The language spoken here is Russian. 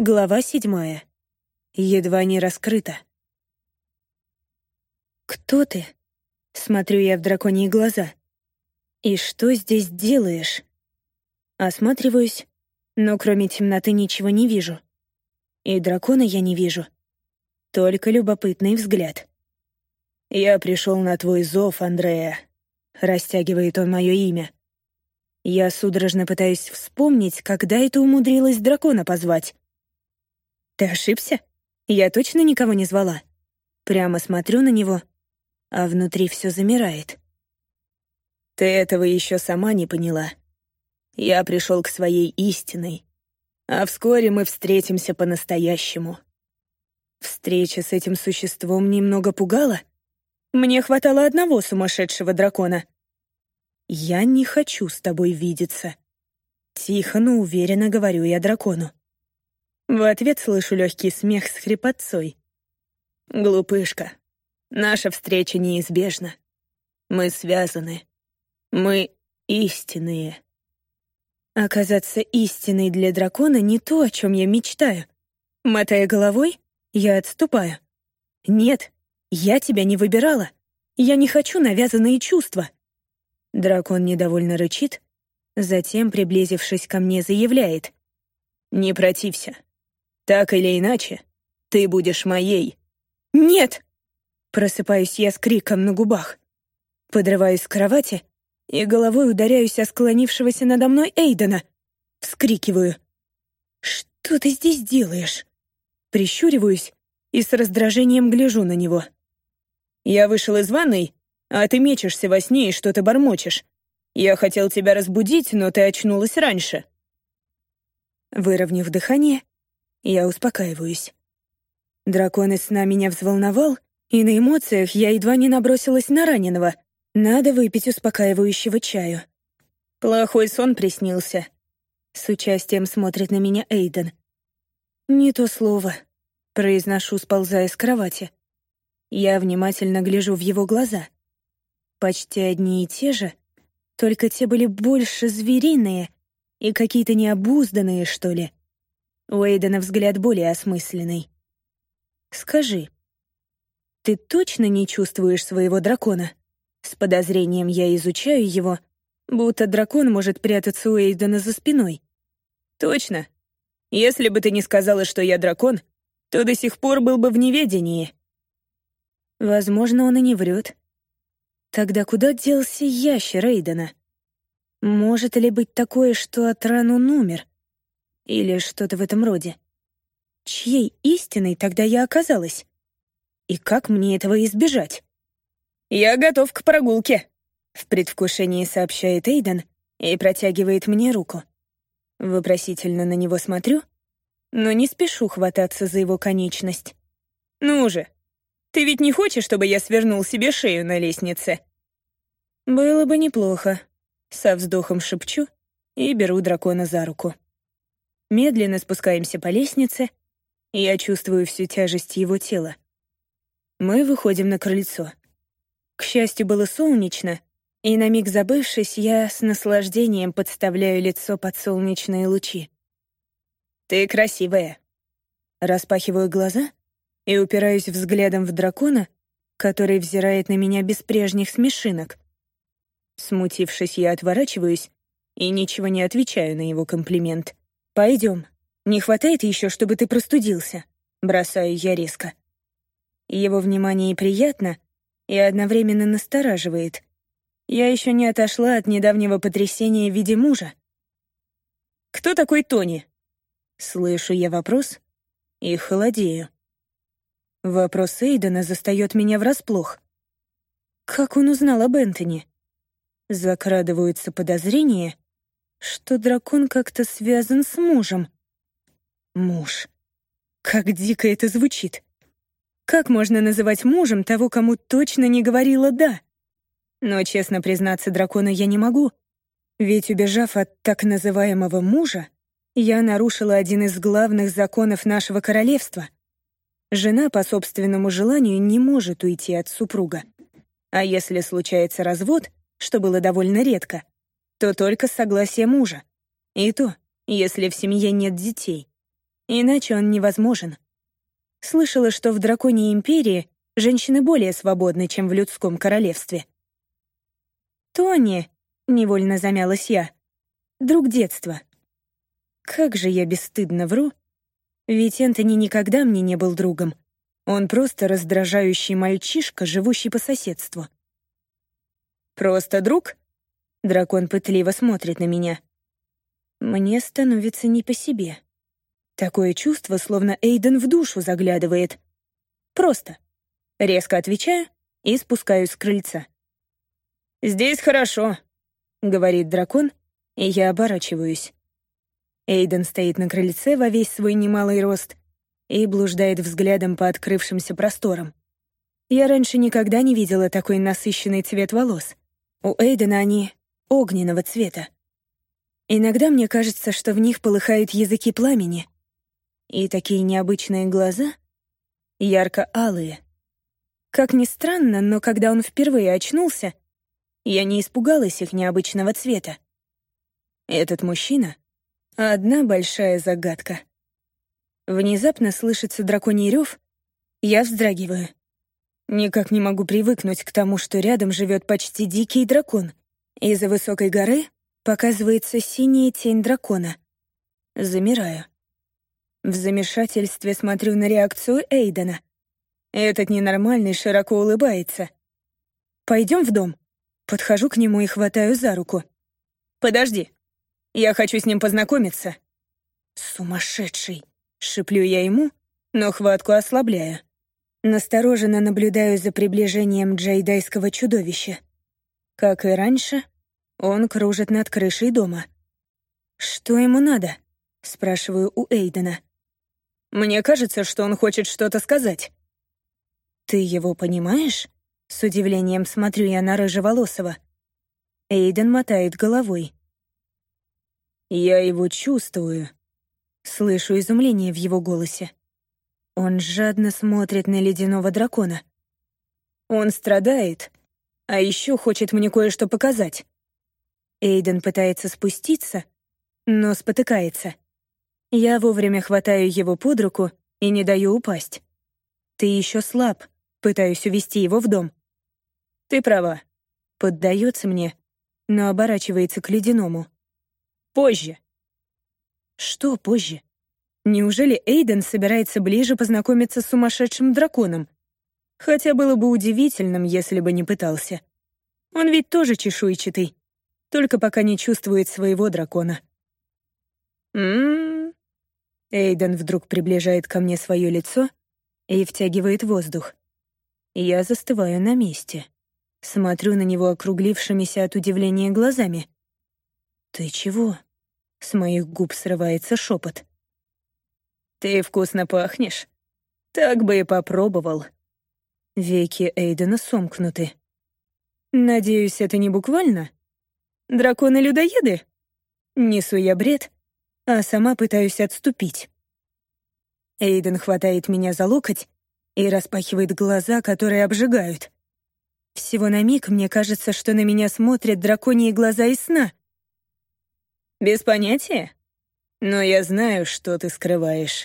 Глава седьмая. Едва не раскрыта. «Кто ты?» — смотрю я в драконьи глаза. «И что здесь делаешь?» Осматриваюсь, но кроме темноты ничего не вижу. И дракона я не вижу. Только любопытный взгляд. «Я пришел на твой зов, Андрея», — растягивает он мое имя. Я судорожно пытаюсь вспомнить, когда это умудрилась дракона позвать. «Ты ошибся? Я точно никого не звала?» Прямо смотрю на него, а внутри все замирает. «Ты этого еще сама не поняла. Я пришел к своей истиной, а вскоре мы встретимся по-настоящему». Встреча с этим существом немного пугала. Мне хватало одного сумасшедшего дракона. «Я не хочу с тобой видеться». Тихо, но уверенно говорю я дракону. В ответ слышу легкий смех с хрипотцой. «Глупышка, наша встреча неизбежна. Мы связаны. Мы истинные». Оказаться истиной для дракона не то, о чем я мечтаю. Мотая головой, я отступаю. «Нет, я тебя не выбирала. Я не хочу навязанные чувства». Дракон недовольно рычит, затем, приблизившись ко мне, заявляет. «Не протився. Так или иначе, ты будешь моей. Нет! Просыпаюсь я с криком на губах. Подрываюсь с кровати и головой ударяюсь о склонившегося надо мной Эйдена. Вскрикиваю. «Что ты здесь делаешь?» Прищуриваюсь и с раздражением гляжу на него. «Я вышел из ванной, а ты мечешься во сне и что-то бормочешь. Я хотел тебя разбудить, но ты очнулась раньше». Выровняв дыхание, я успокаиваюсь. Дракон из сна меня взволновал, и на эмоциях я едва не набросилась на раненого. Надо выпить успокаивающего чаю. Плохой сон приснился. С участием смотрит на меня Эйден. «Не то слово», — произношу, сползая с кровати. Я внимательно гляжу в его глаза. Почти одни и те же, только те были больше звериные и какие-то необузданные, что ли. У Эйдена взгляд более осмысленный. «Скажи, ты точно не чувствуешь своего дракона?» С подозрением я изучаю его, будто дракон может прятаться у Эйдена за спиной. «Точно. Если бы ты не сказала, что я дракон, то до сих пор был бы в неведении». Возможно, он и не врет. Тогда куда делся ящер Эйдена? Может ли быть такое, что от ран умер? Или что-то в этом роде. Чьей истиной тогда я оказалась? И как мне этого избежать? «Я готов к прогулке», — в предвкушении сообщает Эйден и протягивает мне руку. Вопросительно на него смотрю, но не спешу хвататься за его конечность. «Ну же, ты ведь не хочешь, чтобы я свернул себе шею на лестнице?» «Было бы неплохо», — со вздохом шепчу и беру дракона за руку. Медленно спускаемся по лестнице, и я чувствую всю тяжесть его тела. Мы выходим на крыльцо. К счастью, было солнечно, и на миг забывшись, я с наслаждением подставляю лицо под солнечные лучи. «Ты красивая». Распахиваю глаза и упираюсь взглядом в дракона, который взирает на меня без прежних смешинок. Смутившись, я отворачиваюсь и ничего не отвечаю на его комплимент. «Пойдем. Не хватает еще, чтобы ты простудился», — бросаю я резко. Его внимание приятно и одновременно настораживает. Я еще не отошла от недавнего потрясения в виде мужа. «Кто такой Тони?» Слышу я вопрос и холодею. Вопрос Эйдена застает меня врасплох. Как он узнал об Энтони? Закрадываются подозрения, что дракон как-то связан с мужем. Муж. Как дико это звучит. Как можно называть мужем того, кому точно не говорила «да»? Но, честно признаться, дракона я не могу. Ведь, убежав от так называемого мужа, я нарушила один из главных законов нашего королевства. Жена по собственному желанию не может уйти от супруга. А если случается развод, что было довольно редко, то только с согласия мужа. И то, если в семье нет детей. Иначе он невозможен. Слышала, что в Драконьей империи женщины более свободны, чем в людском королевстве. «Тони», — невольно замялась я, — «друг детства». Как же я бесстыдно вру. Ведь Энтони никогда мне не был другом. Он просто раздражающий мальчишка, живущий по соседству. «Просто друг?» Дракон пытливо смотрит на меня. Мне становится не по себе. Такое чувство, словно Эйден в душу заглядывает. Просто. Резко отвечаю и спускаюсь с крыльца. «Здесь хорошо», — говорит дракон, и я оборачиваюсь. Эйден стоит на крыльце во весь свой немалый рост и блуждает взглядом по открывшимся просторам. Я раньше никогда не видела такой насыщенный цвет волос. У Эйдена они огненного цвета. Иногда мне кажется, что в них полыхают языки пламени — и такие необычные глаза, ярко-алые. Как ни странно, но когда он впервые очнулся, я не испугалась их необычного цвета. Этот мужчина — одна большая загадка. Внезапно слышится драконий рев, я вздрагиваю. Никак не могу привыкнуть к тому, что рядом живет почти дикий дракон. Из-за высокой горы показывается синяя тень дракона. Замираю. В замешательстве смотрю на реакцию Эйдена. Этот ненормальный широко улыбается. «Пойдем в дом». Подхожу к нему и хватаю за руку. «Подожди. Я хочу с ним познакомиться». «Сумасшедший!» — шиплю я ему, но хватку ослабляю. Настороженно наблюдаю за приближением джейдайского чудовища. Как и раньше, он кружит над крышей дома. «Что ему надо?» — спрашиваю у Эйдена. Мне кажется, что он хочет что-то сказать». «Ты его понимаешь?» С удивлением смотрю я на Рыжеволосого. Эйден мотает головой. «Я его чувствую». Слышу изумление в его голосе. Он жадно смотрит на ледяного дракона. «Он страдает, а еще хочет мне кое-что показать». Эйден пытается спуститься, но спотыкается. Я вовремя хватаю его под руку и не даю упасть. «Ты еще слаб», пытаюсь увести его в дом. «Ты права», поддается мне, но оборачивается к ледяному. «Позже». «Что позже?» Неужели Эйден собирается ближе познакомиться с сумасшедшим драконом? Хотя было бы удивительным, если бы не пытался. Он ведь тоже чешуйчатый, только пока не чувствует своего дракона. «М-м-м», Эйден вдруг приближает ко мне свое лицо и втягивает воздух. Я застываю на месте. Смотрю на него округлившимися от удивления глазами. «Ты чего?» С моих губ срывается шепот. «Ты вкусно пахнешь. Так бы и попробовал». Веки Эйдена сомкнуты. «Надеюсь, это не буквально? Драконы-людоеды?» Несу я бред, а сама пытаюсь отступить. Эйден хватает меня за локоть и распахивает глаза, которые обжигают. Всего на миг мне кажется, что на меня смотрят драконьи глаза из сна. «Без понятия? Но я знаю, что ты скрываешь».